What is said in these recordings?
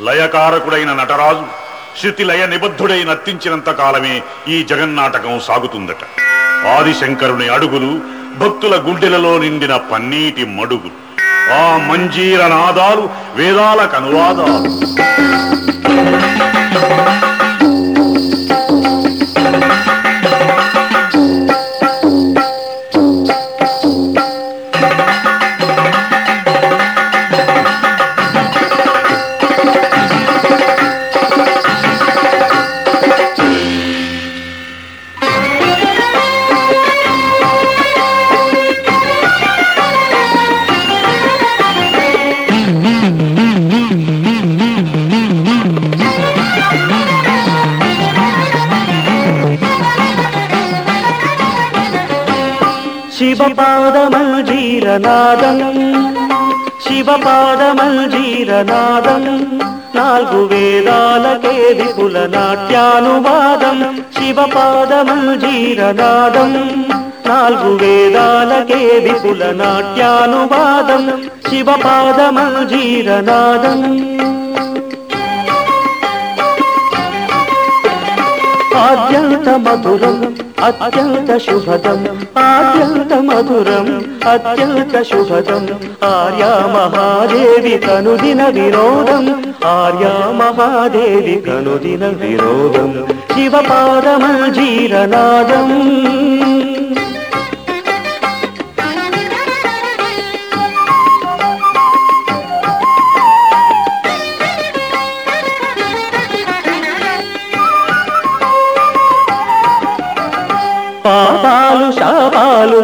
లయకారకుడైన నటరాజు శృతి లయ నిబద్ధుడై నర్తించినంత కాలమే ఈ జగన్నాటకం సాగుతుందట. ఆదిశంకరుని అడుగులు భక్తుల గుండెలలో నిండిన పన్నీటి మడుగులు. ఆ మంజీర నాదాలు వేదాలకు అనువాదాలు శివపాదమల్జీరనాదం శివపాదమల్జీరనాదం నాలుగు వేదాలకే విపుల నాట్యానువాదం శివపాదమల్జీరనాదం నాలుగు వేదాలకే విపుల నాట్యానువాదం శివపాదమల్జీరనాదం ఆద్యంత మధురం అత్యంత శుభదం అత్యంత మధురం అత్యంత శుభదం. ఆర్యా మహాదేవి కనుదిన వినోదం ఆర్యా మహాదేవి కనుదిన వినోదం శివపాదమల్జీరనాదం. జీరనాదం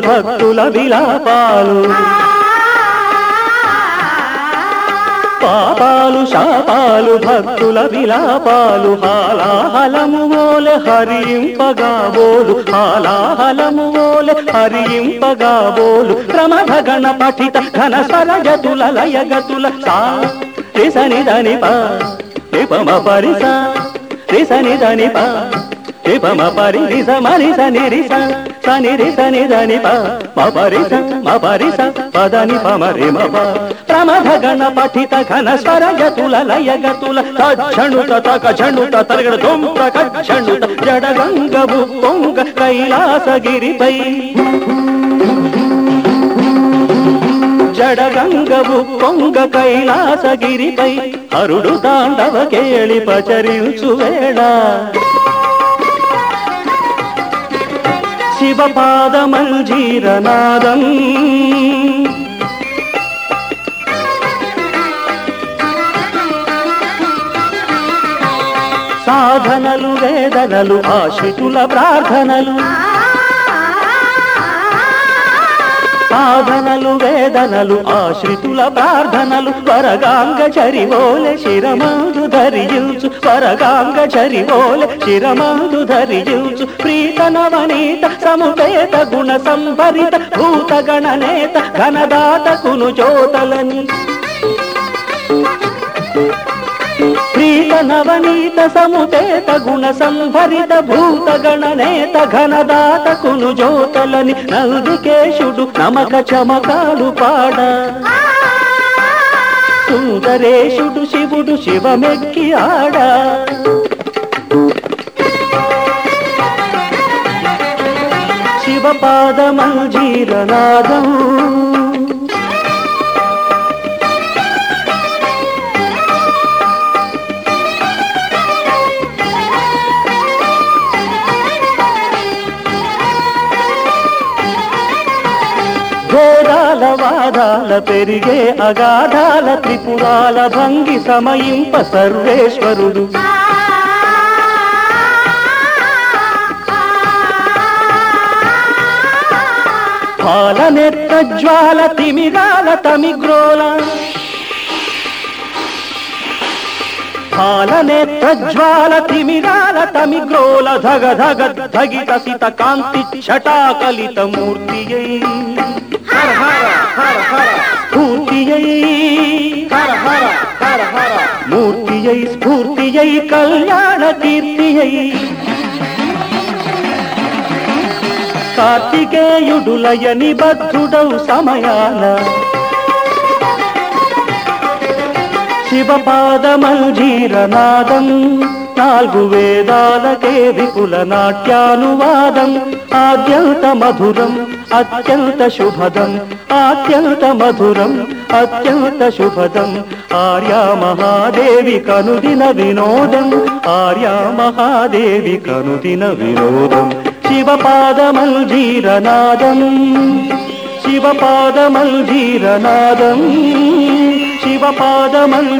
భక్తుల విలాపాలు. పాపాలు శాపాలు భక్తుల విలాపాలు. హాలాహలము ఓలె హరింపగా బోలు. హాలాహలము ఓలె హరింపగా బోలు. ప్రమథ గణ పఠిత ఘన సరగతుల లయగతుల సా. రిసని దని పా నిపమ పరిస. రిసని దని పా నిపమ పరి రిస మరి సని తని సని తని దని ప మ పరిస మా పరిస పదని ప మరి ప్రమథ గణ పఠిత ఘన స్వర గతుల లయ గతుల తక్షణుత తక ఝణుత తరగడ దొంత కక్షణుత జడ గంగబు పొంగ కైలాసగిరిపై జడగంగవు పొంగ కైలాసగిరిపై హరుడు తాండవ కేళి పచరించు వేళ. శివపాదమంజీరనాదం. సాధనలు వేదనలు ఆశితుల ప్రార్థనలు. సాధనలు వేదనలు ఆశ్రితుల ప్రార్థనలు వరగాంగ చరివోలె శిరమాదు ధరియుచు వరగాంగ చరివోలె శిరమాదు ధరియుచు ప్రీతనవనీత సముపేత గుణ సంభరిత భూత గణనేత ఘనదాత ఘనదాతకును చోతలని ప్రీత నవనీత సముపేత గుణ సంభరిత భూత గణనేత ఘనదాతకును జ్యోతలని నందికేశుడు నమక చమకాలు పాడ. సుందరేశుడు శివుడు శివమెక్కి ఆడ. శివపాదమంజీరనాదం ఘోరాల పెరిగే అగాధాల త్రిపురాల భంగి సమయింప సర్వేశ్వరుడు. పాలనెత్త జ్వాల తిమిరాల తమిగ్రోల. పాలనేత్ర జ్వాల తిమిరాల తమిగ్రోల ధగ ధగ ధగిత సిత కాంతి ఛటాకలిత మూర్తియై. హర హర. స్ఫూర్తియై మూర్తియై స్ఫూర్తియై కళ్యాణ కీర్తియై. కార్తికేయుడులయని బద్ధుడౌ సమయాన. శివపాదమంజీరనాదం నాలుగు వేదాలకే విపుల నాట్యానువాదం. ఆద్యంత మధురం అత్యంత శుభదం. అత్యంత మధురం అత్యంత శుభదం. ఆర్యా మహాదేవి కనుదిన వినోదం. ఆర్యా మహాదేవి కనుదిన వినోదం. శివపాదమల్జీరనాదం శివపాదమల్జీరనాదం శివపాదమల్జీరనాదం